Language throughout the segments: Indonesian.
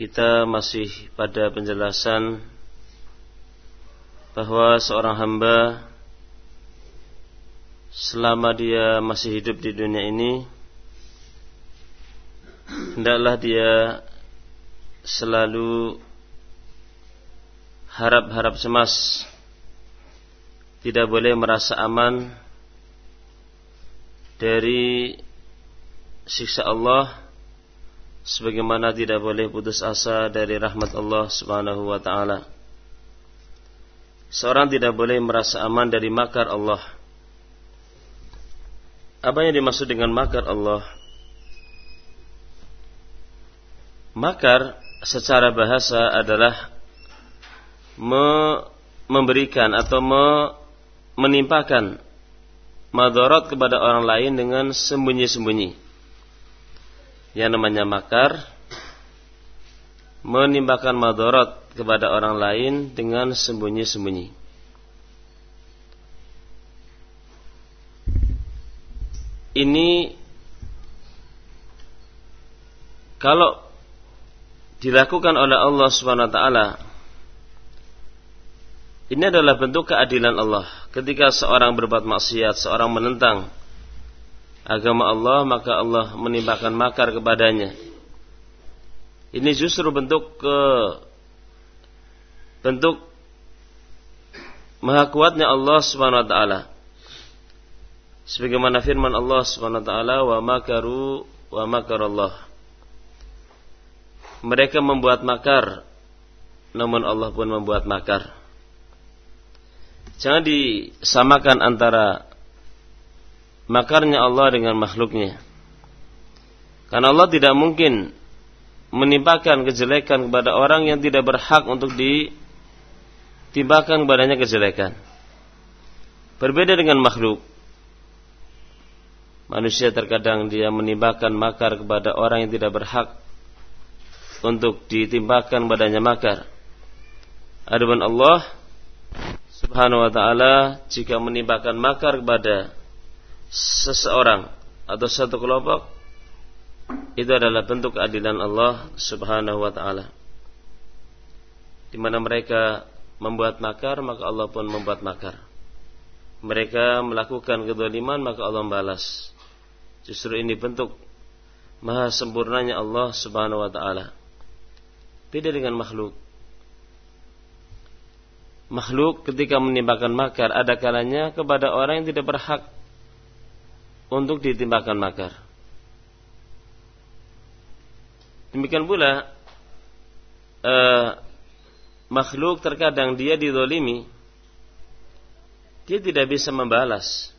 kita masih pada penjelasan bahwa seorang hamba selama dia masih hidup di dunia ini hendaklah dia selalu harap-harap cemas. Tidak boleh merasa aman dari siksa Allah sebagaimana tidak boleh putus asa dari rahmat Allah Subhanahu wa taala. Seorang tidak boleh merasa aman dari makar Allah. Apa yang dimaksud dengan makar Allah? Makar secara bahasa adalah me memberikan atau me menimpakan madarat kepada orang lain dengan sembunyi-sembunyi yang namanya makar menimbulkan madarat kepada orang lain dengan sembunyi-sembunyi. Ini kalau dilakukan oleh Allah Subhanahu wa taala ini adalah bentuk keadilan Allah. Ketika seorang berbuat maksiat, seorang menentang agama Allah maka Allah menimpakan makar kepadanya. Ini justru bentuk ke bentuk maha kuatnya Allah Subhanahu wa taala. Sebagaimana firman Allah Subhanahu wa taala wa makaru wa makarallah. Mereka membuat makar namun Allah pun membuat makar. Jangan disamakan antara makarnya Allah dengan makhluknya. Karena Allah tidak mungkin menimpakan kejelekan kepada orang yang tidak berhak untuk ditimpakan kepadanya kejelekan. Berbeda dengan makhluk. Manusia terkadang dia menimpakan makar kepada orang yang tidak berhak untuk ditimpakan badannya makar. Adapun Allah Subhanahu wa taala jika menimpakan makar kepada seseorang atau satu kelompok itu adalah bentuk keadilan Allah Subhanahu wa taala. Di mana mereka membuat makar, maka Allah pun membuat makar. Mereka melakukan kedoliman, maka Allah membalas. Justru ini bentuk maha sempurnanya Allah Subhanahu wa taala. Beda dengan makhluk. Makhluk ketika menimpakan makar ada kalanya kepada orang yang tidak berhak untuk ditimpakan makar. Demikian pula eh, makhluk terkadang dia didolimi, dia tidak bisa membalas.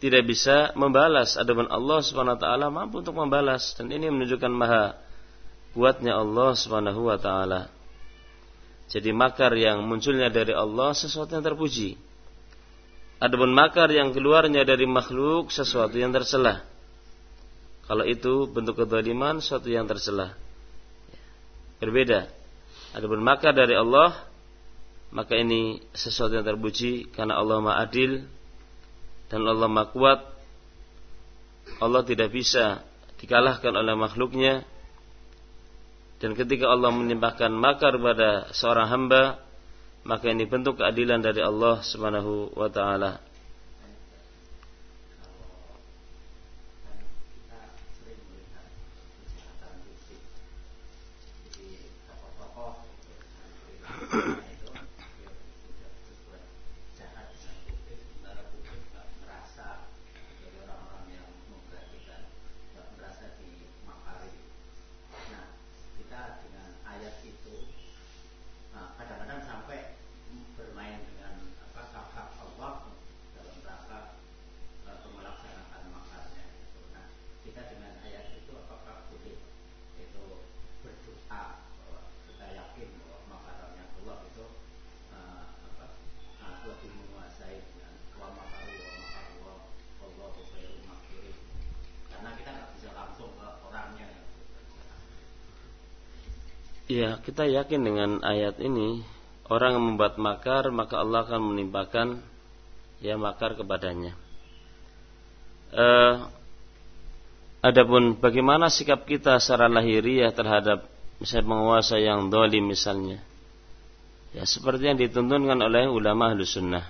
Tidak bisa membalas. Adapun Allah Subhanahu wa taala mampu untuk membalas dan ini menunjukkan maha kuatnya Allah Subhanahu wa taala. Jadi makar yang munculnya dari Allah sesuatu yang terpuji. Adapun makar yang keluarnya dari makhluk sesuatu yang tercela. Kalau itu bentuk kedoliman sesuatu yang tercela. Berbeda. Adapun makar dari Allah maka ini sesuatu yang terpuji karena Allah Maha Adil dan Allah Maha Kuat. Allah tidak bisa dikalahkan oleh makhluknya. Dan ketika Allah menimpakan makar pada seorang hamba, maka ini bentuk keadilan dari Allah Subhanahu wa taala. Ya, kita yakin dengan ayat ini orang yang membuat makar maka Allah akan menimpakan ya makar kepadanya. Uh, Adapun bagaimana sikap kita secara lahiriah terhadap misalnya penguasa yang dolim misalnya. Ya seperti yang dituntunkan oleh ulama ahlu sunnah.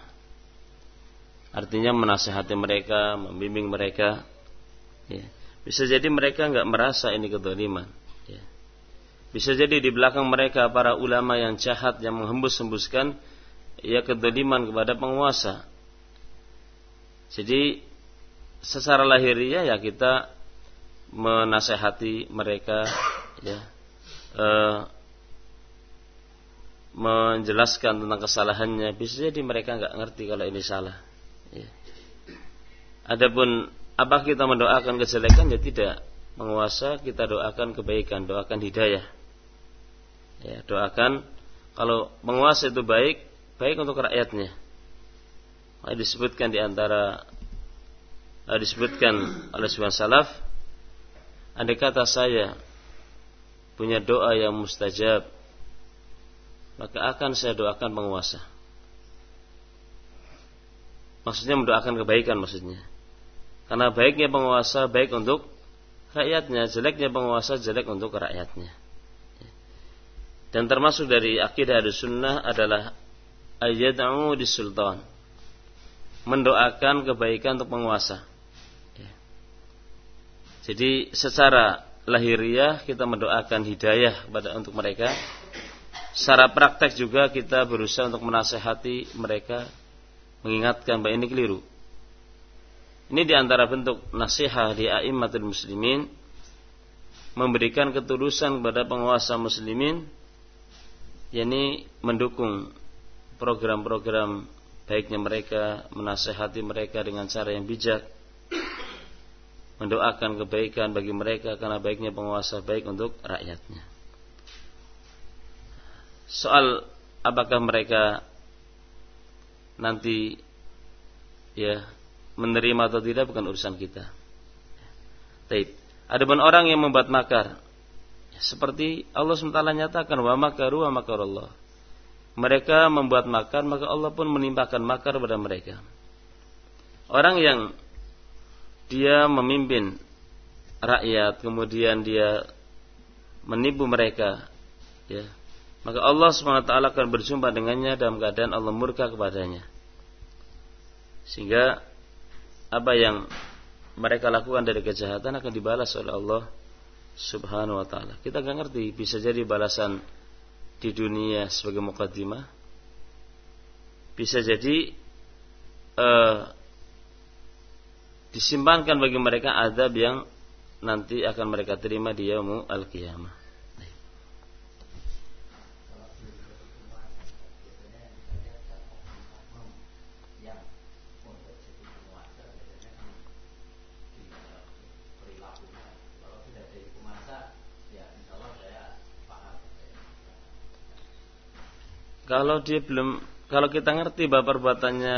Artinya menasehati mereka, membimbing mereka. Ya. Bisa jadi mereka nggak merasa ini kedoliman. Ya. Bisa jadi di belakang mereka para ulama yang jahat yang menghembus-hembuskan ya kedoliman kepada penguasa. Jadi secara lahiriah ya kita menasehati mereka ya e, menjelaskan tentang kesalahannya bisa jadi mereka nggak ngerti kalau ini salah ya. adapun apa kita mendoakan kejelekan ya tidak menguasa kita doakan kebaikan doakan hidayah ya doakan kalau menguasa itu baik baik untuk rakyatnya disebutkan di antara disebutkan oleh sebuah salaf Andai kata saya punya doa yang mustajab, maka akan saya doakan penguasa. Maksudnya mendoakan kebaikan maksudnya. Karena baiknya penguasa baik untuk rakyatnya, jeleknya penguasa jelek untuk rakyatnya. Dan termasuk dari akidah ada sunnah adalah ayyad'u di sultan. Mendoakan kebaikan untuk penguasa. Jadi secara lahiriah kita mendoakan hidayah kepada untuk mereka. Secara praktek juga kita berusaha untuk menasehati mereka, mengingatkan bahwa ini keliru. Ini di antara bentuk nasihat di a'immatul muslimin memberikan ketulusan kepada penguasa muslimin yakni mendukung program-program baiknya mereka, menasehati mereka dengan cara yang bijak mendoakan kebaikan bagi mereka karena baiknya penguasa baik untuk rakyatnya. Soal apakah mereka nanti ya menerima atau tidak bukan urusan kita. Taib. Ada pun orang yang membuat makar seperti Allah SWT nyatakan wa makaru wa makarullah. Mereka membuat makar maka Allah pun menimpakan makar pada mereka. Orang yang dia memimpin rakyat kemudian dia menipu mereka ya maka Allah SWT akan berjumpa dengannya dalam keadaan Allah murka kepadanya sehingga apa yang mereka lakukan dari kejahatan akan dibalas oleh Allah Subhanahu wa taala. Kita nggak ngerti, bisa jadi balasan di dunia sebagai mukaddimah. Bisa jadi uh, disimpankan bagi mereka azab yang nanti akan mereka terima di yaumul al-qiyamah. Kalau dia belum, kalau kita ngerti bahwa perbuatannya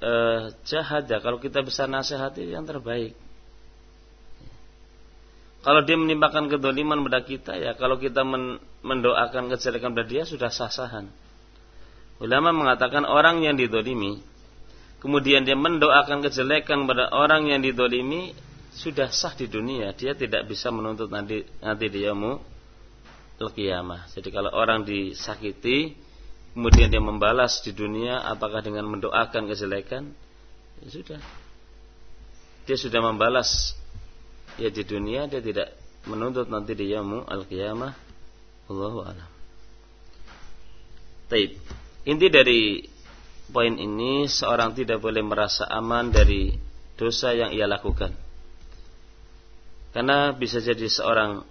eh, jahat ya kalau kita bisa nasihati yang terbaik. Kalau dia menimpakan kedoliman pada kita ya kalau kita men mendoakan kejelekan pada dia sudah sah-sahan. Ulama mengatakan orang yang didolimi kemudian dia mendoakan kejelekan pada orang yang didolimi sudah sah di dunia dia tidak bisa menuntut nanti nanti dia mu Jadi kalau orang disakiti kemudian dia membalas di dunia apakah dengan mendoakan kejelekan? Ya sudah. Dia sudah membalas. Ya di dunia dia tidak menuntut nanti di yamu al qiyamah Allahu a'lam. Taib. Inti dari poin ini seorang tidak boleh merasa aman dari dosa yang ia lakukan. Karena bisa jadi seorang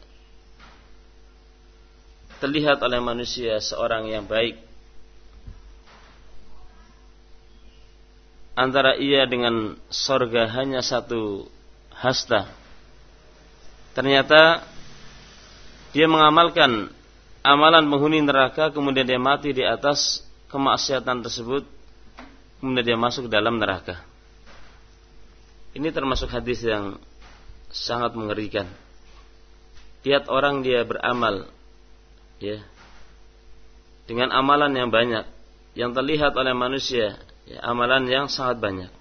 terlihat oleh manusia seorang yang baik antara ia dengan sorga hanya satu hasta. Ternyata dia mengamalkan amalan penghuni neraka kemudian dia mati di atas kemaksiatan tersebut kemudian dia masuk ke dalam neraka. Ini termasuk hadis yang sangat mengerikan. Lihat orang dia beramal ya dengan amalan yang banyak yang terlihat oleh manusia ya, amalan yang sangat banyak.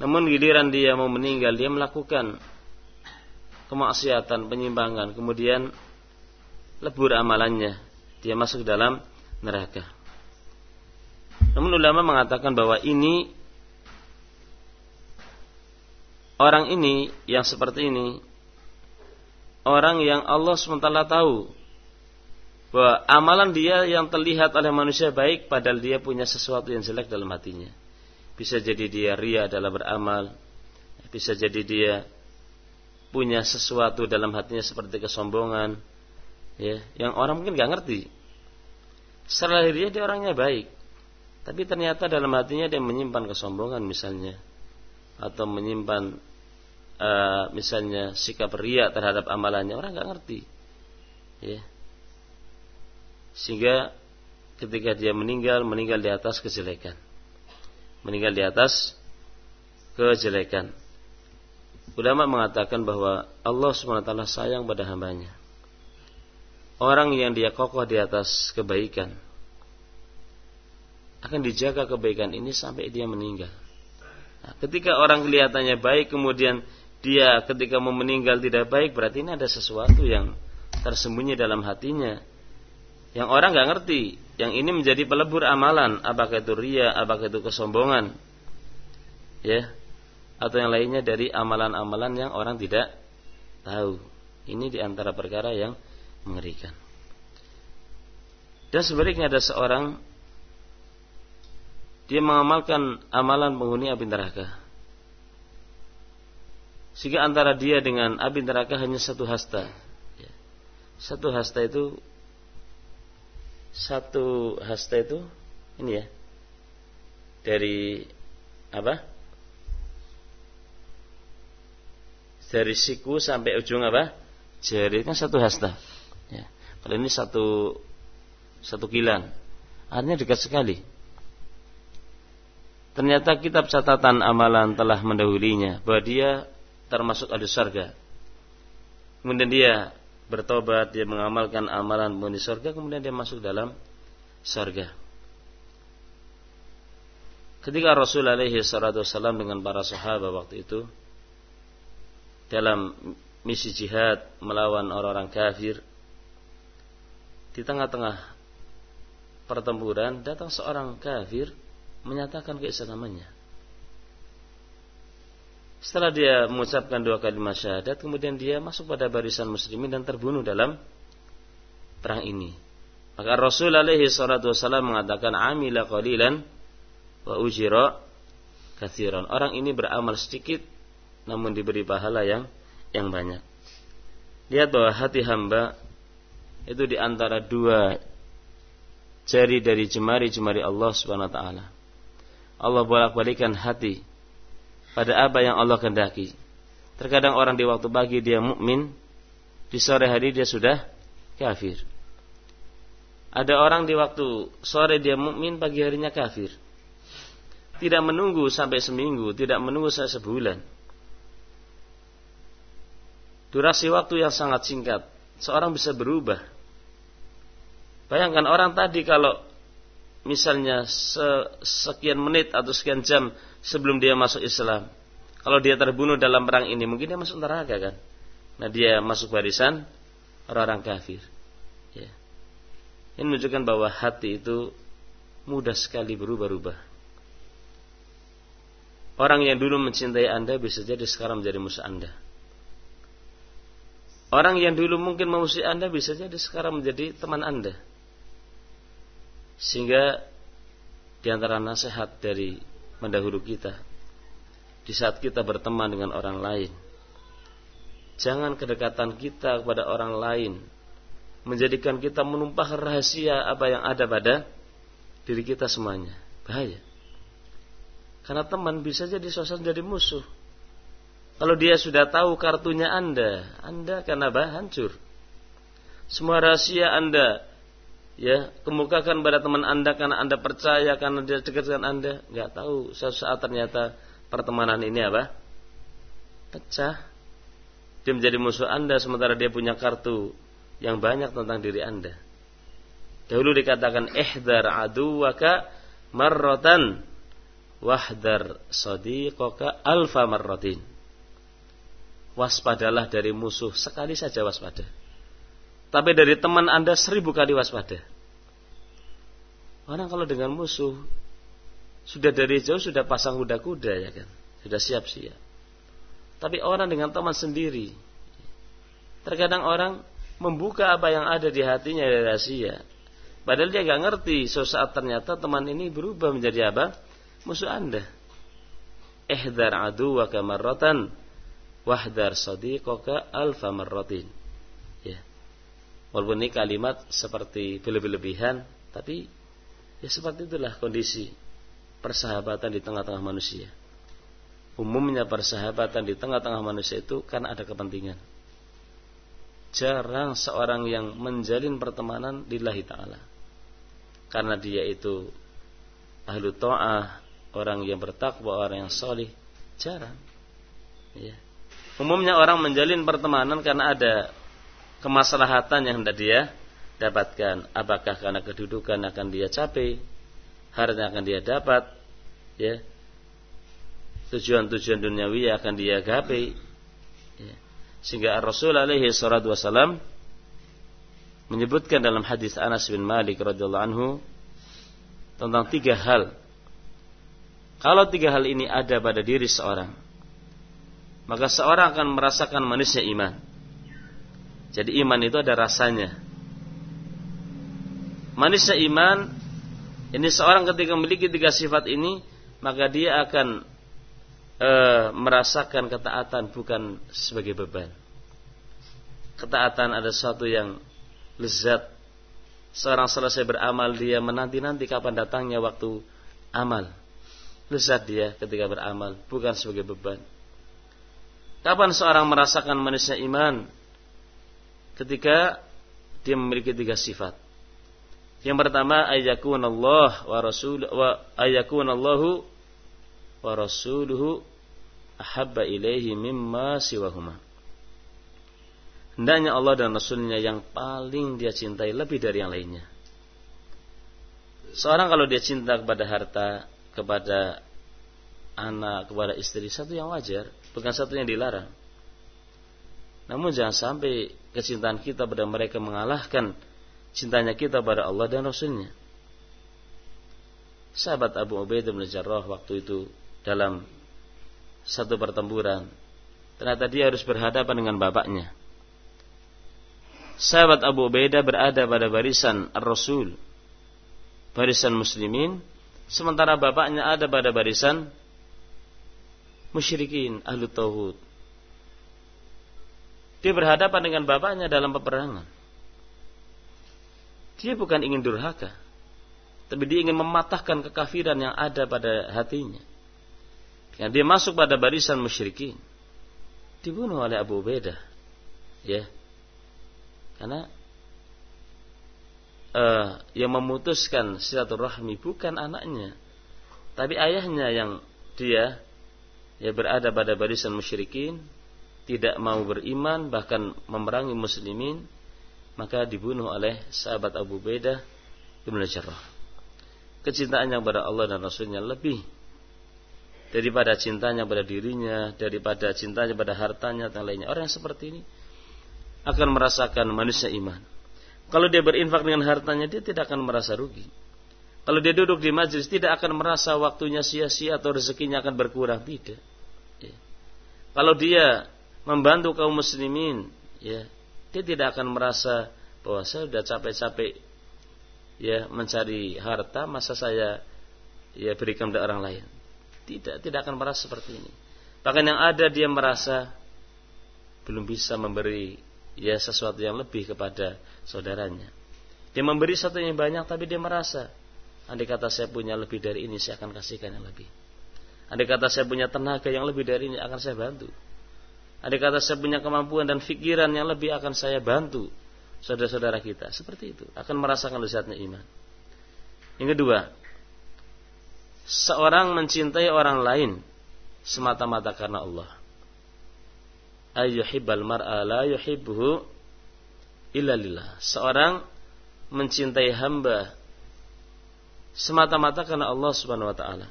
Namun giliran dia mau meninggal, dia melakukan kemaksiatan, penyimpangan, kemudian lebur amalannya, dia masuk dalam neraka. Namun ulama mengatakan bahwa ini orang ini yang seperti ini orang yang Allah SWT tahu bahwa amalan dia yang terlihat oleh manusia baik padahal dia punya sesuatu yang jelek dalam hatinya. Bisa jadi dia ria dalam beramal, bisa jadi dia punya sesuatu dalam hatinya seperti kesombongan, ya, yang orang mungkin gak ngerti. Secara dia orangnya baik, tapi ternyata dalam hatinya dia menyimpan kesombongan misalnya, atau menyimpan uh, misalnya sikap ria terhadap amalannya. Orang nggak ngerti ya sehingga ketika dia meninggal meninggal di atas kejelekan. Meninggal di atas kejelekan. Ulama mengatakan bahwa Allah swt sayang pada hambanya. Orang yang dia kokoh di atas kebaikan akan dijaga kebaikan ini sampai dia meninggal. Nah, ketika orang kelihatannya baik kemudian dia ketika mau meninggal tidak baik berarti ini ada sesuatu yang tersembunyi dalam hatinya yang orang nggak ngerti yang ini menjadi pelebur amalan apakah itu ria apakah itu kesombongan ya atau yang lainnya dari amalan-amalan yang orang tidak tahu ini di antara perkara yang mengerikan dan sebaliknya ada seorang dia mengamalkan amalan penghuni api neraka sehingga antara dia dengan api neraka hanya satu hasta. Ya. Satu hasta itu satu hasta itu ini ya dari apa? Dari siku sampai ujung apa? Jari kan satu hasta. Ya. Kalau ini satu satu kilan, artinya dekat sekali. Ternyata kitab catatan amalan telah mendahulunya bahwa dia termasuk ahli surga. Kemudian dia bertobat, dia mengamalkan amalan penghuni surga, kemudian dia masuk dalam surga. Ketika Rasul alaihi salatu wasallam dengan para sahabat waktu itu dalam misi jihad melawan orang-orang kafir di tengah-tengah pertempuran datang seorang kafir menyatakan keislamannya setelah dia mengucapkan dua kalimat syahadat, kemudian dia masuk pada barisan muslimin dan terbunuh dalam perang ini. Maka Rasul alaihi salatu wasallam mengatakan amila qalilan wa ujira kathiran. Orang ini beramal sedikit namun diberi pahala yang yang banyak. Lihat bahwa hati hamba itu di antara dua jari dari jemari-jemari Allah Subhanahu wa taala. Allah bolak-balikan hati pada apa yang Allah kehendaki. Terkadang orang di waktu pagi dia mukmin, di sore hari dia sudah kafir. Ada orang di waktu sore dia mukmin, pagi harinya kafir. Tidak menunggu sampai seminggu, tidak menunggu sampai sebulan. Durasi waktu yang sangat singkat, seorang bisa berubah. Bayangkan orang tadi kalau misalnya sekian menit atau sekian jam sebelum dia masuk Islam. Kalau dia terbunuh dalam perang ini, mungkin dia masuk neraka kan. Nah dia masuk barisan orang-orang kafir. Ya. Ini menunjukkan bahwa hati itu mudah sekali berubah-ubah. Orang yang dulu mencintai Anda bisa jadi sekarang menjadi musuh Anda. Orang yang dulu mungkin memusuhi Anda bisa jadi sekarang menjadi teman Anda. Sehingga di antara nasihat dari mendahulu kita di saat kita berteman dengan orang lain. Jangan kedekatan kita kepada orang lain menjadikan kita menumpah rahasia apa yang ada pada diri kita semuanya. Bahaya. Karena teman bisa jadi sosok jadi musuh. Kalau dia sudah tahu kartunya Anda, Anda akan apa? Hancur. Semua rahasia Anda ya kemukakan pada teman anda karena anda percaya karena dia dekat dengan anda. Nggak tahu suatu saat ternyata pertemanan ini apa? Pecah. Dia menjadi musuh anda sementara dia punya kartu yang banyak tentang diri anda. Dahulu dikatakan ihdar aduwaka marrotan wahdar sadiqaka alfa marrotin waspadalah dari musuh sekali saja waspada. Tapi dari teman Anda seribu kali waspada. Orang kalau dengan musuh sudah dari jauh sudah pasang kuda-kuda ya kan, sudah siap-siap. Tapi orang dengan teman sendiri, terkadang orang membuka apa yang ada di hatinya dari rahasia. Padahal dia nggak ngerti, sesaat ternyata teman ini berubah menjadi apa? Musuh anda. Ihdar adu wa kamarrotan, wahdar sadiqoka alfa marrotin. Walaupun ini kalimat seperti berlebih-lebihan, tapi ya seperti itulah kondisi persahabatan di tengah-tengah manusia. Umumnya persahabatan di tengah-tengah manusia itu kan ada kepentingan. Jarang seorang yang menjalin pertemanan lillahi ta'ala karena dia itu ahlu ta'ah, orang yang bertakwa, orang yang solih, jarang. Ya. Umumnya orang menjalin pertemanan karena ada kemaslahatan yang hendak dia dapatkan. Apakah karena kedudukan akan dia capai, harta akan dia dapat, ya. Tujuan-tujuan duniawi akan dia gapai. Ya. Sehingga Rasul alaihi salatu wasalam menyebutkan dalam hadis Anas bin Malik radhiyallahu anhu tentang tiga hal. Kalau tiga hal ini ada pada diri seorang, maka seorang akan merasakan manisnya iman. Jadi iman itu ada rasanya. Manisnya iman ini seorang ketika memiliki tiga sifat ini, maka dia akan e, merasakan ketaatan bukan sebagai beban. Ketaatan ada sesuatu yang lezat. Seorang selesai beramal dia menanti-nanti kapan datangnya waktu amal. Lezat dia ketika beramal, bukan sebagai beban. Kapan seorang merasakan manisnya iman? Ketika dia memiliki tiga sifat. Yang pertama ayakun Allah wa rasul wa ayakun Allahu wa rasuluhu ahabba ilaihi mimma siwahuma hendaknya Allah dan Rasulnya yang paling dia cintai lebih dari yang lainnya. Seorang kalau dia cinta kepada harta, kepada anak, kepada istri, satu yang wajar, bukan satu yang dilarang. Namun jangan sampai kecintaan kita pada mereka mengalahkan cintanya kita pada Allah dan Rasulnya. Sahabat Abu Ubaidah bin Jarrah waktu itu dalam satu pertempuran, ternyata dia harus berhadapan dengan bapaknya sahabat Abu Ubaidah berada pada barisan Ar-Rasul, barisan muslimin, sementara bapaknya ada pada barisan musyrikin, ahlu tauhid. Dia berhadapan dengan bapaknya dalam peperangan. Dia bukan ingin durhaka, tapi dia ingin mematahkan kekafiran yang ada pada hatinya. Yang dia masuk pada barisan musyrikin. Dibunuh oleh Abu Ubaidah. Ya, karena uh, yang memutuskan silaturahmi bukan anaknya, tapi ayahnya yang dia ya berada pada barisan musyrikin, tidak mau beriman bahkan memerangi muslimin, maka dibunuh oleh sahabat Abu Baidah Ibn Jarrah. Kecintaannya kepada Allah dan Rasulnya lebih daripada cintanya pada dirinya, daripada cintanya pada hartanya dan lainnya. Orang yang seperti ini akan merasakan manusia iman. Kalau dia berinfak dengan hartanya, dia tidak akan merasa rugi. Kalau dia duduk di majlis, tidak akan merasa waktunya sia-sia atau rezekinya akan berkurang. Tidak. Ya. Kalau dia membantu kaum muslimin, ya, dia tidak akan merasa bahwa saya sudah capek-capek ya mencari harta, masa saya ya berikan kepada orang lain. Tidak, tidak akan merasa seperti ini. Bahkan yang ada dia merasa belum bisa memberi ya sesuatu yang lebih kepada saudaranya. Dia memberi sesuatu yang banyak tapi dia merasa andai kata saya punya lebih dari ini saya akan kasihkan yang lebih. Andai kata saya punya tenaga yang lebih dari ini akan saya bantu. Andai kata saya punya kemampuan dan pikiran yang lebih akan saya bantu saudara-saudara kita. Seperti itu akan merasakan lezatnya iman. Yang kedua, seorang mencintai orang lain semata-mata karena Allah ayyuhibbal mar'a la yuhibbuhu illa. Seorang mencintai hamba semata-mata karena Allah Subhanahu wa taala.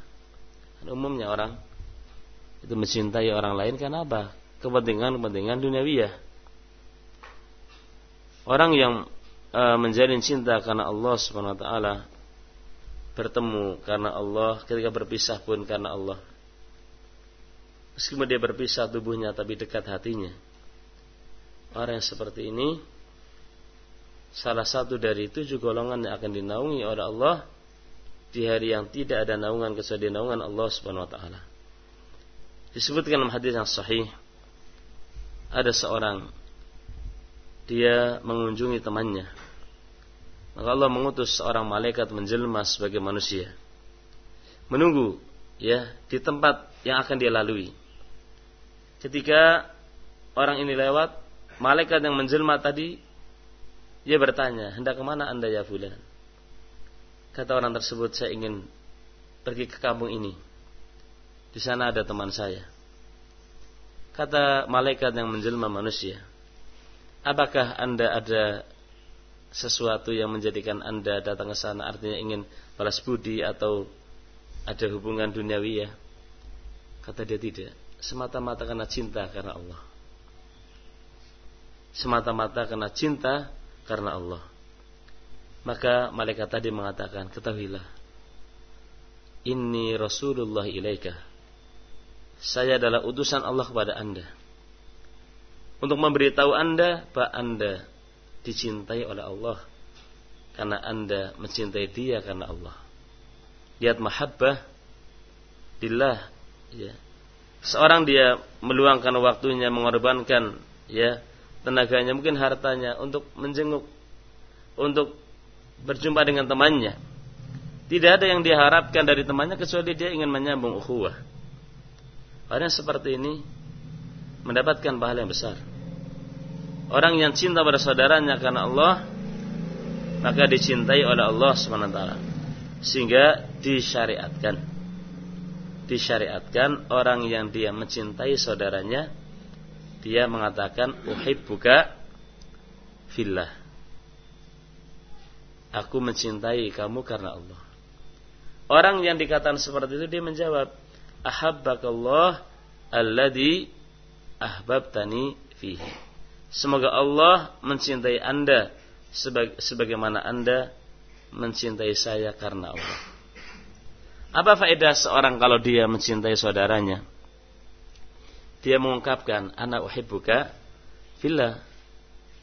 Umumnya orang itu mencintai orang lain karena apa? Kepentingan-kepentingan duniawiyah. Orang yang e, menjalin cinta karena Allah Subhanahu wa taala bertemu karena Allah, ketika berpisah pun karena Allah. Meskipun dia berpisah tubuhnya tapi dekat hatinya. Orang yang seperti ini salah satu dari tujuh golongan yang akan dinaungi oleh Allah di hari yang tidak ada naungan kecuali naungan Allah Subhanahu wa taala. Disebutkan dalam hadis yang sahih ada seorang dia mengunjungi temannya. Maka Allah mengutus seorang malaikat menjelma sebagai manusia. Menunggu ya di tempat yang akan dia lalui. Ketika orang ini lewat, malaikat yang menjelma tadi dia bertanya, "Hendak ke mana Anda ya fulan?" Kata orang tersebut, "Saya ingin pergi ke kampung ini. Di sana ada teman saya." Kata malaikat yang menjelma manusia, "Apakah Anda ada sesuatu yang menjadikan Anda datang ke sana artinya ingin balas budi atau ada hubungan duniawi ya?" Kata dia tidak semata-mata karena cinta karena Allah. Semata-mata karena cinta karena Allah. Maka malaikat tadi mengatakan, ketahuilah, ini Rasulullah ilaika. Saya adalah utusan Allah kepada anda. Untuk memberitahu anda bahwa anda dicintai oleh Allah. Karena anda mencintai dia karena Allah. Lihat mahabbah dillah ya seorang dia meluangkan waktunya mengorbankan ya tenaganya mungkin hartanya untuk menjenguk untuk berjumpa dengan temannya tidak ada yang diharapkan dari temannya kecuali dia ingin menyambung ukhuwah orang seperti ini mendapatkan pahala yang besar. Orang yang cinta pada saudaranya karena Allah maka dicintai oleh Allah SWT sehingga disyariatkan. Disyariatkan orang yang dia mencintai saudaranya dia mengatakan uhibbuka fillah. Aku mencintai kamu karena Allah. Orang yang dikatakan seperti itu dia menjawab ahabbakallah alladhi ahbabtani fihi semoga Allah mencintai anda sebagaimana anda mencintai saya karena Allah apa faedah seorang kalau dia mencintai saudaranya? Dia mengungkapkan, anak uhibbuka fillah.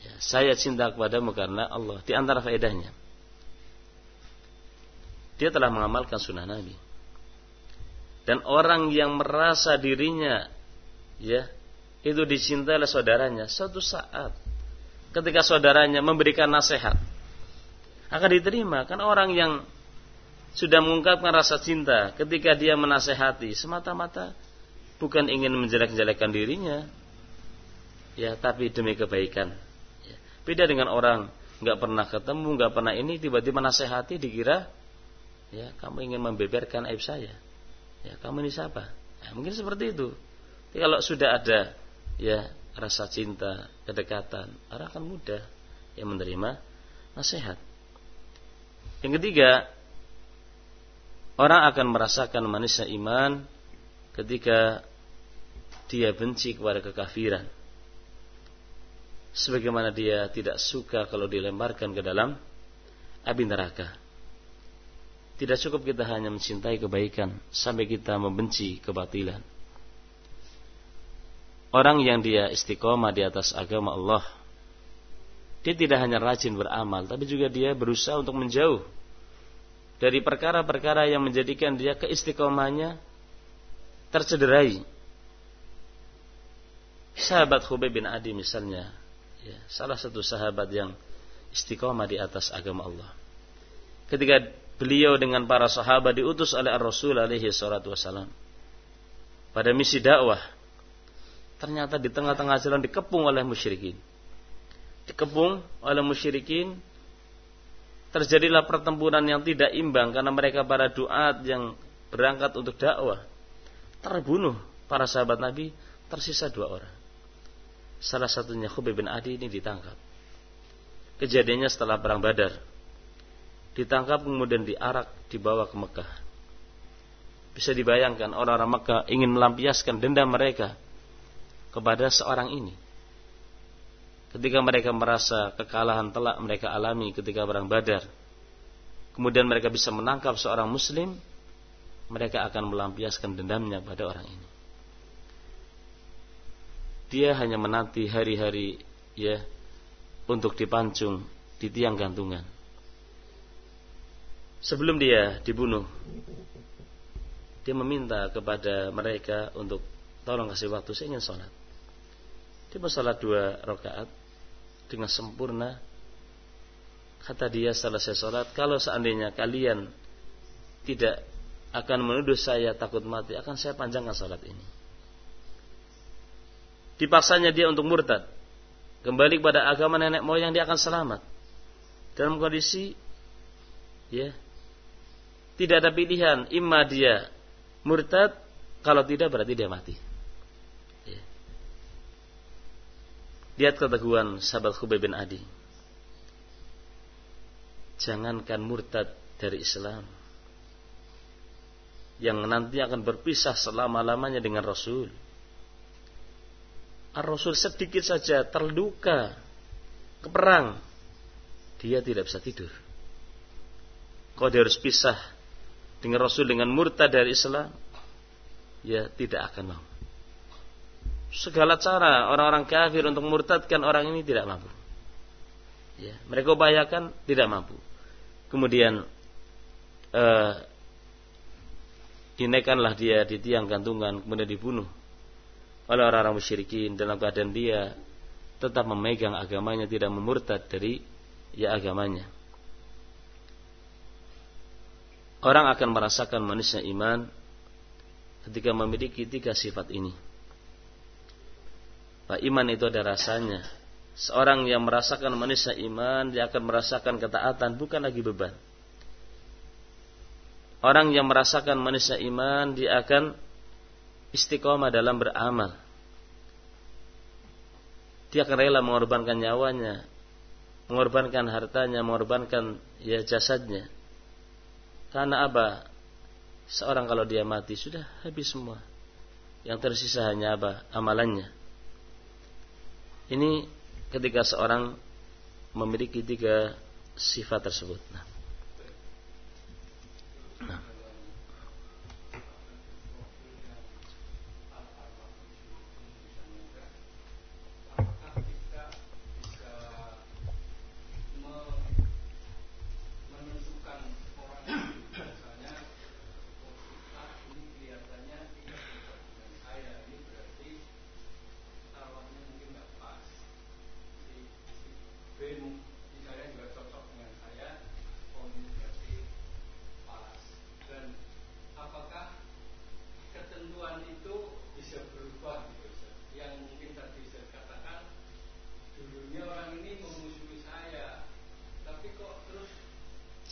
Ya, saya cinta kepadamu karena Allah. Di antara faedahnya. Dia telah mengamalkan sunnah Nabi. Dan orang yang merasa dirinya ya itu dicintai oleh saudaranya, suatu saat. Ketika saudaranya memberikan nasihat akan diterima. Kan orang yang sudah mengungkapkan rasa cinta ketika dia menasehati semata-mata bukan ingin menjelek-jelekkan dirinya. Ya tapi demi kebaikan. Ya. beda dengan orang nggak pernah ketemu nggak pernah ini tiba-tiba nasehati dikira ya kamu ingin membeberkan aib saya ya kamu ini siapa ya, mungkin seperti itu Tapi kalau sudah ada ya rasa cinta kedekatan orang akan mudah yang menerima nasihat yang ketiga Orang akan merasakan manisnya iman ketika dia benci kepada kekafiran. Sebagaimana dia tidak suka kalau dilemparkan ke dalam api neraka. Tidak cukup kita hanya mencintai kebaikan sampai kita membenci kebatilan. Orang yang dia istiqomah di atas agama Allah, dia tidak hanya rajin beramal, tapi juga dia berusaha untuk menjauh dari perkara-perkara yang menjadikan dia keistiqomahnya tercederai. Sahabat Khubayb bin Adi misalnya, ya, salah satu sahabat yang istiqomah di atas agama Allah. Ketika beliau dengan para sahabat diutus oleh Ar-Rasul alaihi salatu wasalam pada misi dakwah, ternyata di tengah-tengah jalan dikepung oleh musyrikin. Dikepung oleh musyrikin terjadilah pertempuran yang tidak imbang karena mereka para duat yang berangkat untuk dakwah terbunuh para sahabat Nabi tersisa dua orang. Salah satunya Khubay bin Adi ini ditangkap. Kejadiannya setelah perang Badar ditangkap kemudian diarak dibawa ke Mekah bisa dibayangkan orang-orang Mekah ingin melampiaskan dendam mereka kepada seorang ini. Ketika mereka merasa kekalahan telak mereka alami ketika perang Badar, kemudian mereka bisa menangkap seorang muslim, mereka akan melampiaskan dendamnya pada orang ini. Dia hanya menanti hari-hari ya untuk dipancung di tiang gantungan. Sebelum dia dibunuh, dia meminta kepada mereka untuk tolong kasih waktu saya ingin sholat. Dia bersolat dua rakaat dengan sempurna. Kata dia selesai sholat, kalau seandainya kalian tidak akan menuduh saya takut mati, akan saya panjangkan sholat ini. Dipaksanya dia untuk murtad. Kembali kepada agama nenek moyang dia akan selamat. Dalam kondisi ya tidak ada pilihan, imma dia murtad, kalau tidak berarti dia mati. Lihat keteguhan sahabat Khubay bin Adi. Jangankan murtad dari Islam. Yang nanti akan berpisah selama-lamanya dengan Rasul. Ar-Rasul sedikit saja terluka. Keperang. Dia tidak bisa tidur. Kalau dia harus pisah dengan Rasul dengan murtad dari Islam. Ya tidak akan mau segala cara orang-orang kafir untuk murtadkan orang ini tidak mampu. Ya, mereka upayakan tidak mampu. Kemudian uh, dinaikanlah dia di tiang gantungan kemudian dibunuh oleh orang-orang musyrikin dalam keadaan dia tetap memegang agamanya tidak memurtad dari ya agamanya. Orang akan merasakan manisnya iman ketika memiliki tiga sifat ini. Pak iman itu ada rasanya. Seorang yang merasakan manisnya iman, dia akan merasakan ketaatan, bukan lagi beban. Orang yang merasakan manisnya iman, dia akan istiqomah dalam beramal. Dia akan rela mengorbankan nyawanya, mengorbankan hartanya, mengorbankan ya jasadnya. Karena apa? Seorang kalau dia mati sudah habis semua. Yang tersisa hanya apa? Amalannya. Ini ketika seorang memiliki tiga sifat tersebut. Nah.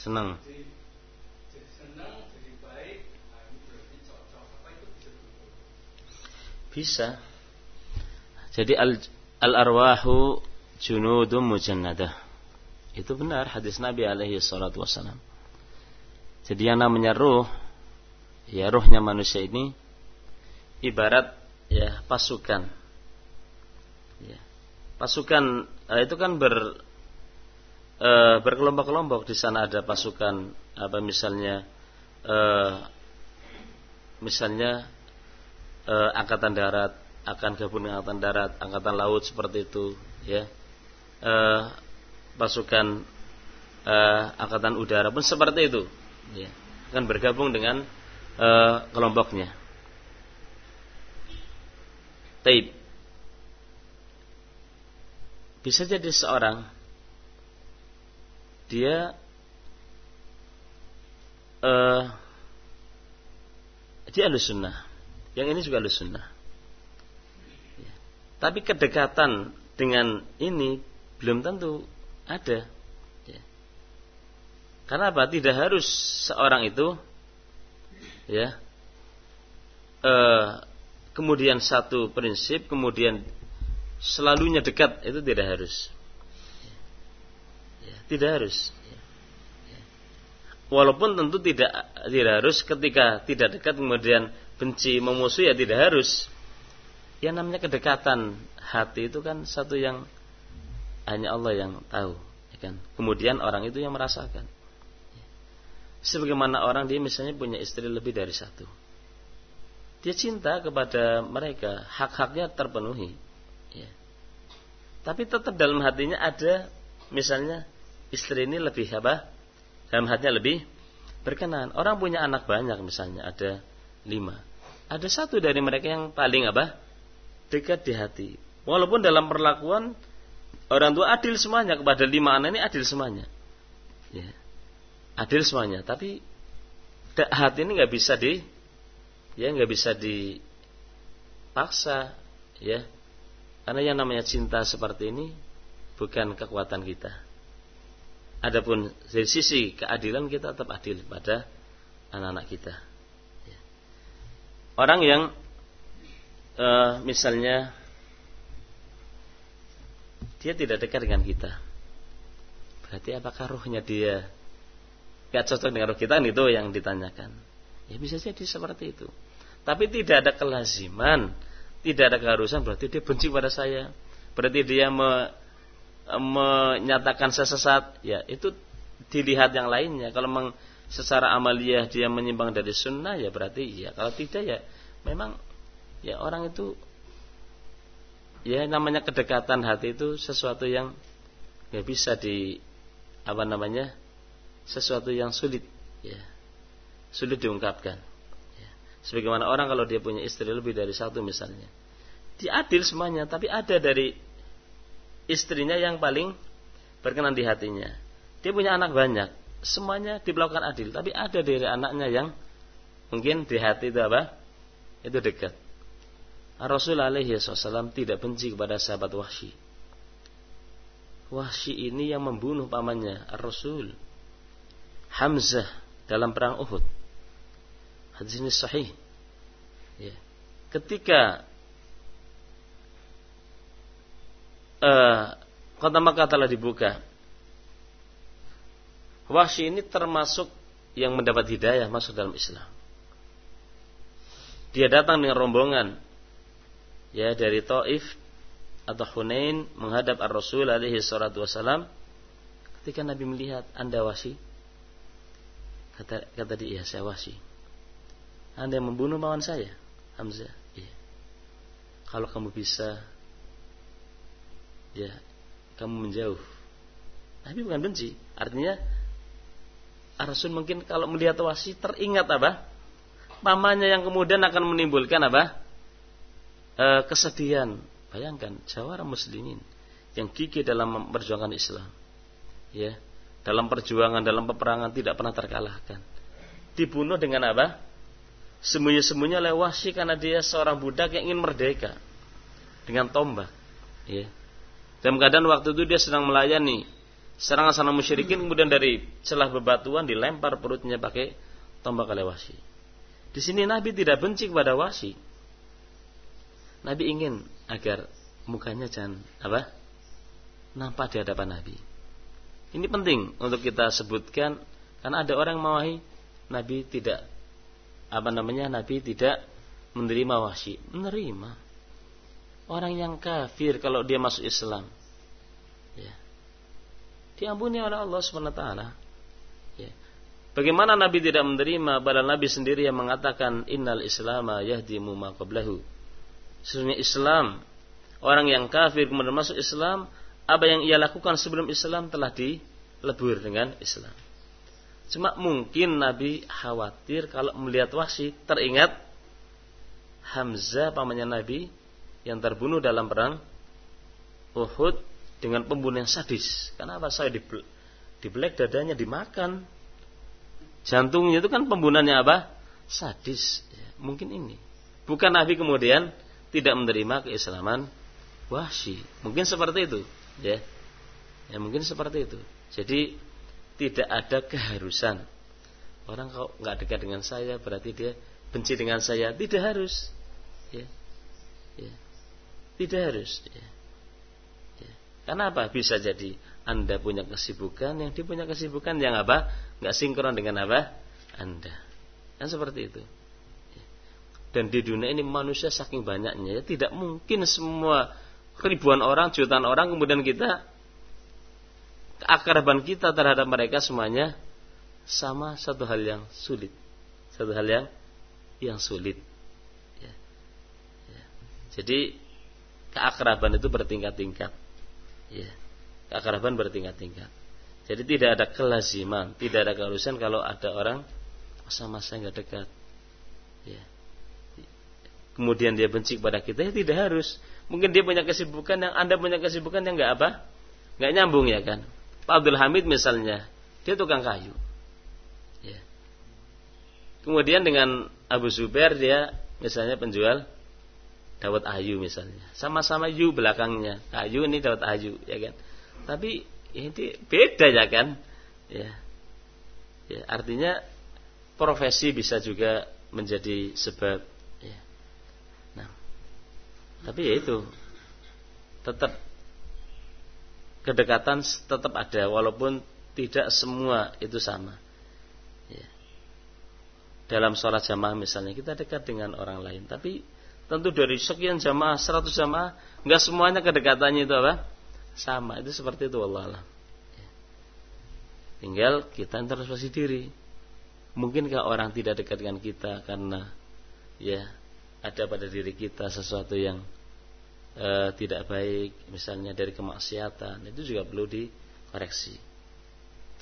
Senang. Bisa. Jadi al, al arwahu junudum mujannadah. Itu benar hadis Nabi alaihi salatu wasalam jadi yang namanya ruh ya ruhnya manusia ini ibarat ya pasukan. Ya. Pasukan eh, itu kan ber e, berkelompok-kelompok di sana ada pasukan apa misalnya e, misalnya e, angkatan darat akan gabung dengan angkatan darat, angkatan laut seperti itu, ya. E, pasukan e, angkatan udara pun seperti itu, ya. Akan bergabung dengan e, kelompoknya. Taib. Bisa jadi seorang dia uh, dia alus sunnah. Yang ini juga alus sunnah. Ya. Tapi kedekatan dengan ini belum tentu ada. Ya. Karena apa? Tidak harus seorang itu ya uh, kemudian satu prinsip, kemudian selalunya dekat itu tidak harus. Tidak harus. Walaupun tentu tidak tidak harus ketika tidak dekat kemudian benci memusuhi ya tidak harus. yang namanya kedekatan hati itu kan satu yang hanya Allah yang tahu, ya kan? Kemudian orang itu yang merasakan. Sebagaimana orang dia misalnya punya istri lebih dari satu. Dia cinta kepada mereka, hak-haknya terpenuhi. Ya. Tapi tetap dalam hatinya ada misalnya istri ini lebih apa? Dalam hatinya lebih berkenan. Orang punya anak banyak misalnya ada lima. Ada satu dari mereka yang paling apa? Dekat di hati. Walaupun dalam perlakuan orang tua adil semuanya kepada lima anak ini adil semuanya. Ya. Adil semuanya. Tapi hati ini nggak bisa di ya nggak bisa dipaksa ya karena yang namanya cinta seperti ini bukan kekuatan kita adapun dari sisi keadilan kita tetap adil pada anak-anak kita ya. orang yang uh, misalnya dia tidak dekat dengan kita berarti apakah ruhnya dia gak cocok dengan ruh kita itu yang ditanyakan Ya bisa jadi seperti itu. Tapi tidak ada kelaziman, tidak ada keharusan berarti dia benci pada saya. Berarti dia me, menyatakan sesat, ya itu dilihat yang lainnya. Kalau memang secara amaliyah dia menyimpang dari sunnah ya berarti ya. Kalau tidak ya memang ya orang itu ya namanya kedekatan hati itu sesuatu yang nggak bisa di apa namanya sesuatu yang sulit ya sulit diungkapkan. Ya. Sebagaimana orang kalau dia punya istri lebih dari satu misalnya, dia adil semuanya, tapi ada dari istrinya yang paling berkenan di hatinya. Dia punya anak banyak, semuanya diperlakukan adil, tapi ada dari anaknya yang mungkin di hati itu apa? Itu dekat. Rasul alaihi tidak benci kepada sahabat Wahsy. Wahsy ini yang membunuh pamannya, Rasul. Hamzah dalam perang Uhud. Hadis ini sahih. Ya. Ketika uh, kota Makkah telah dibuka, Wahsy ini termasuk yang mendapat hidayah masuk dalam Islam. Dia datang dengan rombongan ya dari Taif atau Hunain menghadap Ar-Rasul alaihi salatu wasalam ketika Nabi melihat Anda wasi kata kata dia iya, saya wasi anda yang membunuh paman saya, Hamzah. Iya. Kalau kamu bisa, ya, kamu menjauh. Tapi bukan benci. Artinya, Rasul mungkin kalau melihat wasi teringat apa? Pamannya yang kemudian akan menimbulkan apa? E, kesedihan. Bayangkan, jawara muslimin yang gigih dalam memperjuangkan Islam. Ya, dalam perjuangan, dalam peperangan tidak pernah terkalahkan. Dibunuh dengan apa? sembunyi-sembunyi oleh Wahsy karena dia seorang budak yang ingin merdeka dengan tombak. Ya. Dalam keadaan waktu itu dia sedang melayani serangan sana musyrikin kemudian dari celah bebatuan dilempar perutnya pakai tombak oleh. Di sini Nabi tidak benci kepada Wahsy. Nabi ingin agar mukanya jangan apa? nampak di hadapan Nabi. Ini penting untuk kita sebutkan karena ada orang mawahi Nabi tidak apa namanya Nabi tidak menerima wahsy menerima orang yang kafir kalau dia masuk Islam. Ya. Diampuni oleh Allah swt ya. Bagaimana Nabi tidak menerima padahal Nabi sendiri yang mengatakan innal islama yahdimu ma qablahu. Sesungguhnya Islam orang yang kafir kemudian masuk Islam apa yang ia lakukan sebelum Islam telah dilebur dengan Islam. Cuma mungkin Nabi khawatir kalau melihat wahsi teringat Hamzah pamannya Nabi yang terbunuh dalam perang Uhud dengan pembunuh yang sadis. Kenapa saya di dibelek dadanya dimakan? Jantungnya itu kan pembunuhannya apa? Sadis. Ya, mungkin ini. Bukan Nabi kemudian tidak menerima keislaman wahsi. Mungkin seperti itu, ya. Ya mungkin seperti itu. Jadi tidak ada keharusan. Orang kalau nggak dekat dengan saya berarti dia benci dengan saya. Tidak harus. Ya. Tidak harus. Ya. Ya. Karena apa? Bisa jadi Anda punya kesibukan, yang dia punya kesibukan yang apa? Nggak sinkron dengan apa? Anda. Kan seperti itu. Ya. Dan di dunia ini manusia saking banyaknya, ya tidak mungkin semua ribuan orang, jutaan orang kemudian kita keakraban kita terhadap mereka semuanya sama satu hal yang sulit. Satu hal yang yang sulit. Ya. Ya. Jadi keakraban itu bertingkat-tingkat. Ya. Keakraban bertingkat-tingkat. Jadi tidak ada kelaziman, tidak ada keharusan kalau ada orang sama saya nggak dekat. Ya kemudian dia benci kepada kita ya tidak harus mungkin dia punya kesibukan yang anda punya kesibukan yang nggak apa nggak nyambung ya kan Pak Abdul Hamid misalnya dia tukang kayu ya. kemudian dengan Abu Zubair dia misalnya penjual dawet ayu misalnya. Sama-sama yu belakangnya. Kayu ini dawet ayu ya kan? Tapi ini beda ya kan? Ya, ya artinya profesi bisa juga menjadi sebab tapi ya itu. Tetap kedekatan tetap ada walaupun tidak semua itu sama. Ya. Dalam sholat jamaah misalnya kita dekat dengan orang lain, tapi tentu dari sekian jamaah, seratus jamaah, nggak semuanya kedekatannya itu apa? Sama. Itu seperti itu Allah Allah. Tinggal kita introspeksi diri. Mungkinkah orang tidak dekat dengan kita karena ya ada pada diri kita sesuatu yang e, tidak baik, misalnya dari kemaksiatan, itu juga perlu dikoreksi.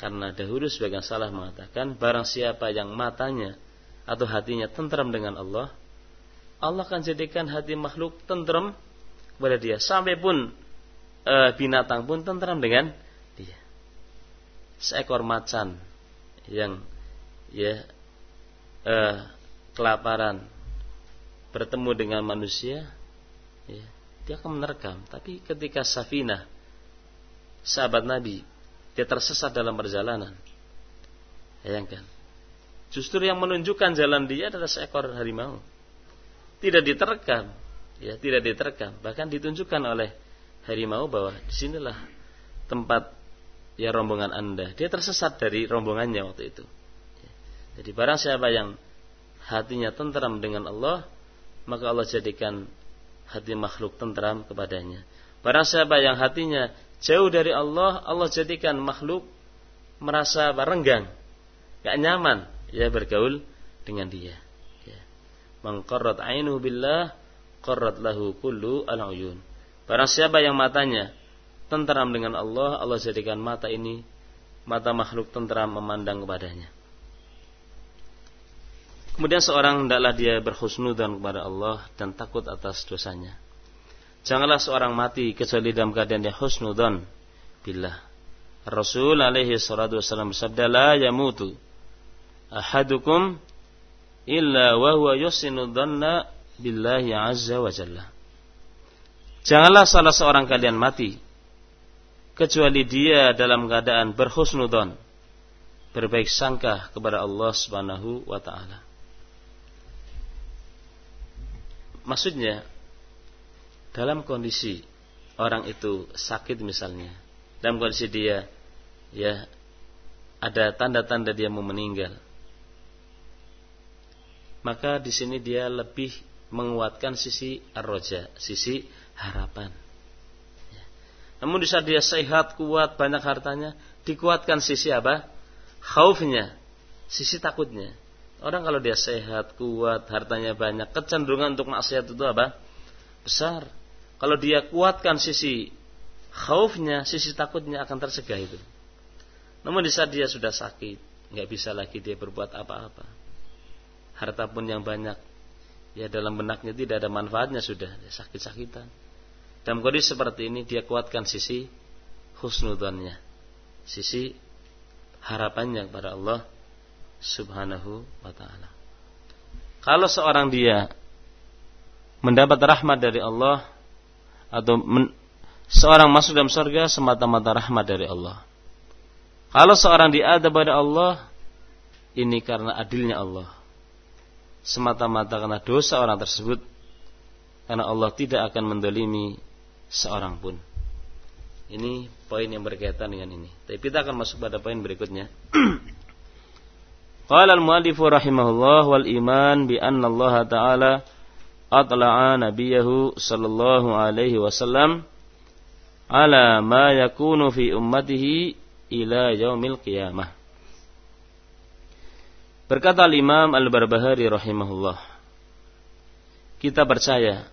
Karena dahulu sebagian salah mengatakan, barang siapa yang matanya atau hatinya tentram dengan Allah, Allah akan jadikan hati makhluk tentram kepada dia. Sampai pun e, binatang pun tentram dengan dia. Seekor macan yang ya e, kelaparan bertemu dengan manusia, ya, dia akan menerkam. Tapi ketika Safina, sahabat Nabi, dia tersesat dalam perjalanan. Bayangkan. Justru yang menunjukkan jalan dia adalah seekor harimau. Tidak diterkam, ya, tidak diterkam. Bahkan ditunjukkan oleh harimau bahwa di sinilah tempat ya rombongan anda. Dia tersesat dari rombongannya waktu itu. Jadi barang siapa yang hatinya tentram dengan Allah, maka Allah jadikan hati makhluk tentram kepadanya. Barang siapa yang hatinya jauh dari Allah, Allah jadikan makhluk merasa renggang, gak nyaman ya bergaul dengan dia. Mengqarrat ainu billah qarrat lahu kullu al-uyun. Barang siapa yang matanya tentram dengan Allah, Allah jadikan mata ini mata makhluk tentram memandang kepadanya. Kemudian seorang hendaklah dia berhusnudan kepada Allah dan takut atas dosanya. Janganlah seorang mati kecuali dalam keadaan dia husnudan billah. Rasul alaihi salatu wasallam bersabda la yamutu ahadukum illa wa huwa yusinu dhanna billahi azza wa jalla. Janganlah salah seorang kalian mati kecuali dia dalam keadaan berhusnudan berbaik sangka kepada Allah Subhanahu wa taala. Maksudnya dalam kondisi orang itu sakit misalnya, dalam kondisi dia ya ada tanda-tanda dia mau meninggal. Maka di sini dia lebih menguatkan sisi arroja, sisi harapan. Ya. Namun di saat dia sehat, kuat, banyak hartanya, dikuatkan sisi apa? Khaufnya, sisi takutnya. Orang kalau dia sehat, kuat, hartanya banyak, kecenderungan untuk maksiat itu apa? Besar. Kalau dia kuatkan sisi khaufnya, sisi takutnya akan tersegah itu. Namun di saat dia sudah sakit, nggak bisa lagi dia berbuat apa-apa. Harta pun yang banyak, ya dalam benaknya tidak ada manfaatnya sudah, sakit-sakitan. Dalam kondisi seperti ini dia kuatkan sisi husnudannya, sisi harapannya kepada Allah subhanahu wa ta'ala. Kalau seorang dia mendapat rahmat dari Allah atau men, seorang masuk dalam surga semata-mata rahmat dari Allah. Kalau seorang diadab pada Allah ini karena adilnya Allah. Semata-mata karena dosa orang tersebut karena Allah tidak akan mendolimi seorang pun. Ini poin yang berkaitan dengan ini. Tapi kita akan masuk pada poin berikutnya. Qala al-mu'allif rahimahullah wal iman bi anna Allah taala atla'a nabiyahu sallallahu alaihi wasallam ala ma yakunu fi ummatihi ila yaumil qiyamah. Berkata Imam Al-Barbahari rahimahullah. Kita percaya,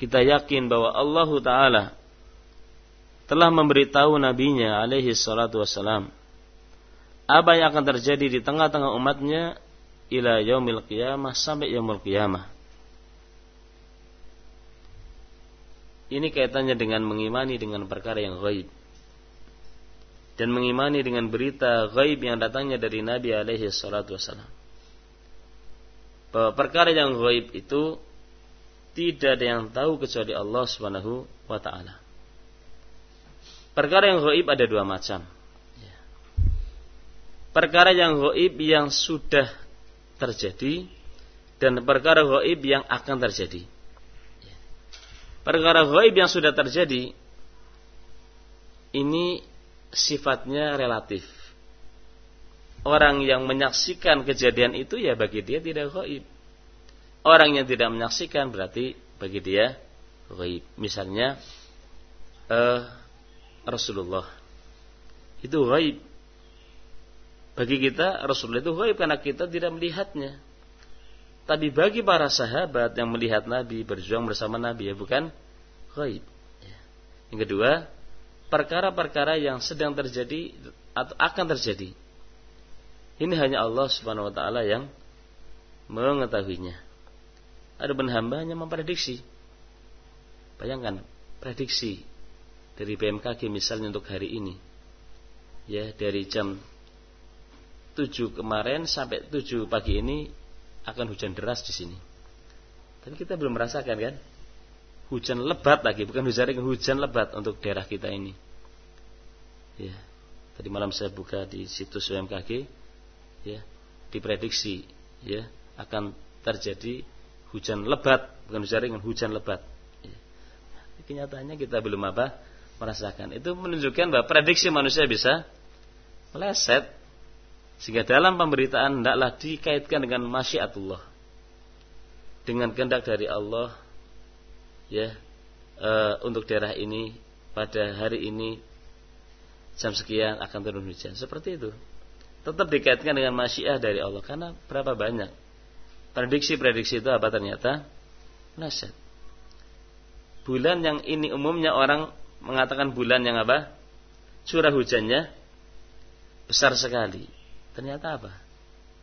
kita yakin bahwa Allah Ta'ala telah memberitahu nabinya alaihi salatu wassalam apa yang akan terjadi di tengah-tengah umatnya ila yaumil qiyamah sampai yaumil qiyamah. Ini kaitannya dengan mengimani dengan perkara yang gaib. Dan mengimani dengan berita gaib yang datangnya dari Nabi alaihi salatu wassalam. Bahwa perkara yang gaib itu tidak ada yang tahu kecuali Allah Subhanahu wa taala. Perkara yang gaib ada dua macam. Ya. Perkara yang gaib yang sudah terjadi dan perkara gaib yang akan terjadi. Ya. Perkara gaib yang sudah terjadi ini sifatnya relatif. Orang yang menyaksikan kejadian itu ya bagi dia tidak gaib. Orang yang tidak menyaksikan berarti bagi dia gaib. Misalnya uh, Rasulullah. Itu gaib. Bagi kita Rasulullah itu gaib karena kita tidak melihatnya. Tapi bagi para sahabat yang melihat Nabi berjuang bersama Nabi ya bukan gaib. Ya. Yang kedua, perkara-perkara yang sedang terjadi atau akan terjadi. Ini hanya Allah Subhanahu wa taala yang mengetahuinya. Ada hamba hanya memprediksi. Bayangkan, prediksi dari BMKG misalnya untuk hari ini ya dari jam 7 kemarin sampai 7 pagi ini akan hujan deras di sini. Tapi kita belum merasakan kan? Hujan lebat lagi, bukan hujan ringan, hujan lebat untuk daerah kita ini. Ya. Tadi malam saya buka di situs BMKG ya, diprediksi ya akan terjadi hujan lebat, bukan hujan ringan, hujan lebat. Ya. Kenyataannya kita belum apa? merasakan. Itu menunjukkan bahwa prediksi manusia bisa meleset. Sehingga dalam pemberitaan hendaklah dikaitkan dengan masyiatullah. Dengan kehendak dari Allah ya e, untuk daerah ini pada hari ini jam sekian akan turun hujan. Seperti itu. Tetap dikaitkan dengan masyiah dari Allah karena berapa banyak prediksi-prediksi itu apa ternyata meleset. Bulan yang ini umumnya orang mengatakan bulan yang apa? Curah hujannya besar sekali. Ternyata apa?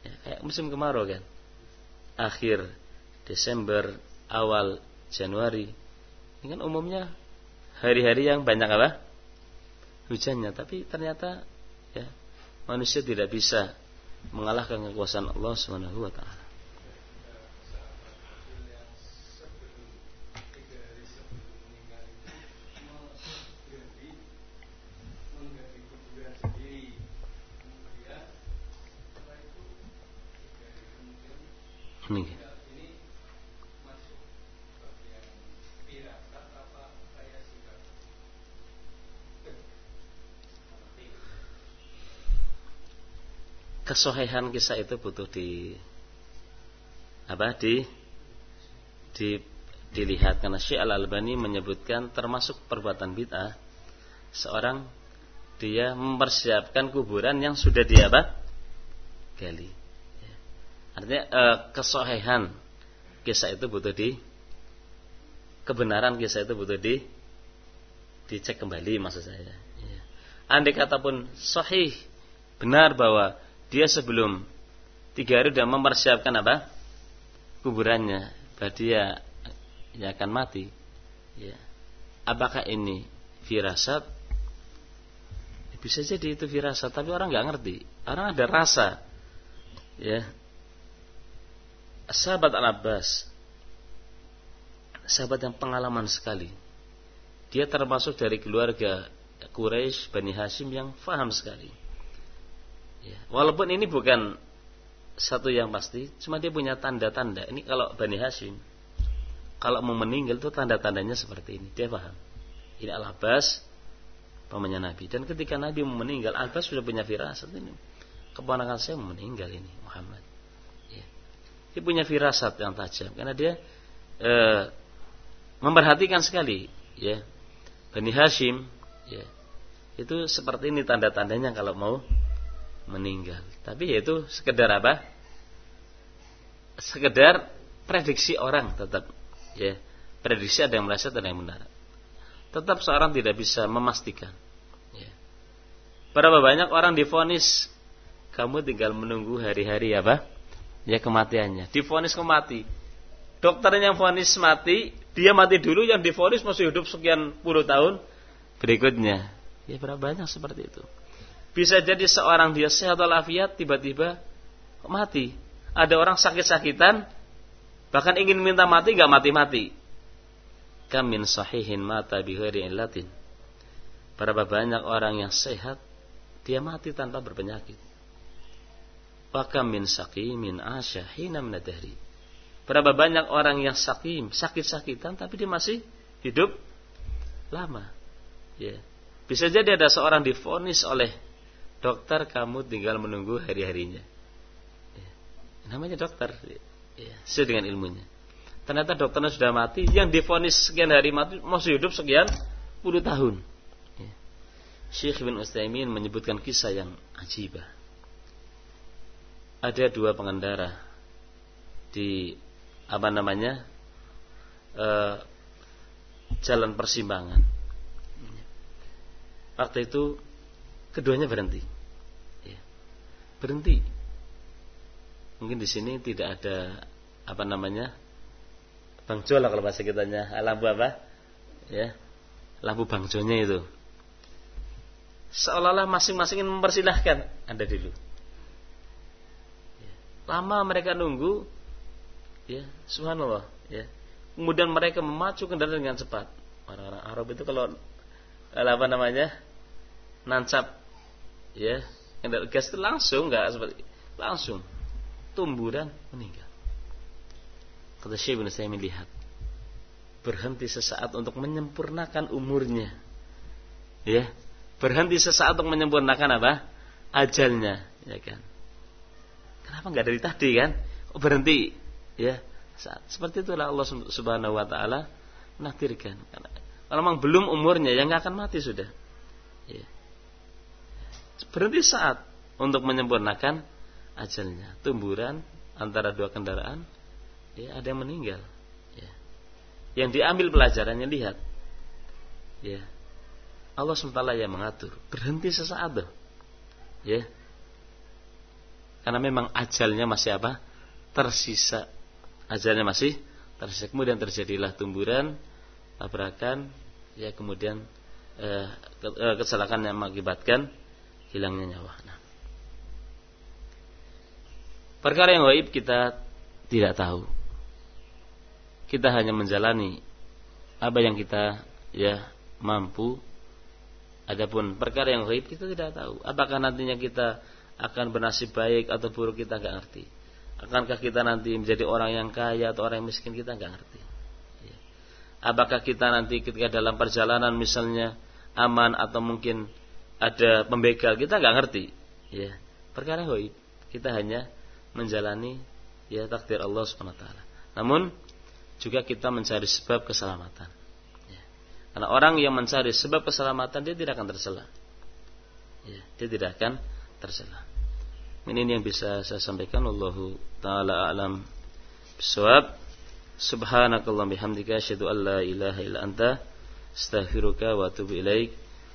Ya, kayak musim kemarau kan. Akhir Desember, awal Januari. Ini kan umumnya hari-hari yang banyak apa? Hujannya, tapi ternyata ya manusia tidak bisa mengalahkan kekuasaan Allah Subhanahu wa. Kesohihan kisah itu butuh di apa di di dilihat karena Syekh Al Albani menyebutkan termasuk perbuatan bid'ah seorang dia mempersiapkan kuburan yang sudah dia apa gali Artinya e, kesohihan kisah itu butuh di kebenaran kisah itu butuh di dicek kembali maksud saya. Ya. Andai kata pun sahih benar bahwa dia sebelum tiga hari sudah mempersiapkan apa kuburannya, bahwa dia ya akan mati. Ya. Apakah ini firasat? Bisa jadi itu firasat, tapi orang nggak ngerti. Orang ada rasa, ya sahabat Al-Abbas sahabat yang pengalaman sekali dia termasuk dari keluarga Quraisy Bani Hashim yang faham sekali ya, walaupun ini bukan satu yang pasti cuma dia punya tanda-tanda. Ini kalau Bani Hashim kalau mau meninggal itu tanda-tandanya seperti ini. Dia paham. Ini Al-Abbas pamannya Nabi. Dan ketika Nabi mau meninggal Al-Abbas sudah punya firasat ini. Keponakan saya meninggal ini Muhammad. Ya. Dia punya firasat yang tajam karena dia e, memperhatikan sekali ya. Bani Hashim ya. Itu seperti ini tanda-tandanya kalau mau meninggal. Tapi yaitu sekedar apa? Sekedar prediksi orang tetap ya. Prediksi ada yang meleset ada yang benar. Tetap seorang tidak bisa memastikan. Ya. Berapa banyak orang difonis kamu tinggal menunggu hari-hari apa? Ya kematiannya. Difonis kemati. Dokternya yang fonis mati, dia mati dulu yang difonis masih hidup sekian puluh tahun berikutnya. Ya berapa banyak seperti itu. Bisa jadi seorang dia sehat walafiat tiba-tiba mati. Ada orang sakit-sakitan bahkan ingin minta mati gak mati-mati. Kamin sahihin mata bihari illatin. Berapa banyak orang yang sehat dia mati tanpa berpenyakit. Wakam min sakimin asya hina minadahri. Berapa banyak orang yang sakim, sakit-sakitan tapi dia masih hidup lama. Ya. Bisa jadi ada seorang difonis oleh dokter kamu tinggal menunggu hari-harinya. Ya. Namanya dokter, ya, sesuai dengan ilmunya. Ternyata dokternya sudah mati, yang difonis sekian hari mati masih hidup sekian puluh tahun. Ya. Syekh bin Utsaimin menyebutkan kisah yang ajibah. Ada dua pengendara di apa namanya e, jalan persimpangan. Waktu itu keduanya berhenti berhenti. Mungkin di sini tidak ada apa namanya bangjo lah kalau bahasa kitanya. Lampu apa? Ya lampu bangjonya itu. Seolah-olah masing-masing mempersilahkan. Anda dulu. Lama mereka nunggu ya subhanallah ya. Kemudian mereka memacu kendaraan dengan cepat. Orang-orang Arab itu kalau apa namanya nancap ya Kendal gas itu langsung nggak seperti langsung tumbuh dan meninggal. Kata Syekh saya melihat berhenti sesaat untuk menyempurnakan umurnya. Ya, berhenti sesaat untuk menyempurnakan apa? Ajalnya, ya kan. Kenapa nggak dari tadi kan? Oh, berhenti, ya. Saat seperti itulah Allah Subhanahu wa taala menakdirkan. Kalau memang belum umurnya, yang nggak akan mati sudah. Ya berhenti saat untuk menyempurnakan ajalnya. Tumburan antara dua kendaraan, ya ada yang meninggal. Ya. Yang diambil pelajarannya lihat, ya Allah SWT yang mengatur. Berhenti sesaat tuh, ya. Karena memang ajalnya masih apa? Tersisa. Ajalnya masih tersisa. Kemudian terjadilah tumburan, tabrakan, ya kemudian eh, eh kecelakaan yang mengakibatkan hilangnya nyawa. Nah. Perkara yang gaib kita tidak tahu. Kita hanya menjalani apa yang kita ya mampu. Adapun perkara yang gaib kita tidak tahu. Apakah nantinya kita akan bernasib baik atau buruk kita nggak ngerti. Akankah kita nanti menjadi orang yang kaya atau orang yang miskin kita nggak ngerti. Ya. Apakah kita nanti ketika dalam perjalanan misalnya aman atau mungkin ada pembegal kita nggak ngerti. Ya perkara hoib kita hanya menjalani ya takdir Allah swt. namun juga kita mencari sebab keselamatan. Ya. karena orang yang mencari sebab keselamatan dia tidak akan tercela ya, dia tidak akan tercela ini yang bisa saya sampaikan. Allahu taala alam bisawab subhanakallah bihamdika asyhadu an la ilaha illa anta astaghfiruka wa atubu ilaik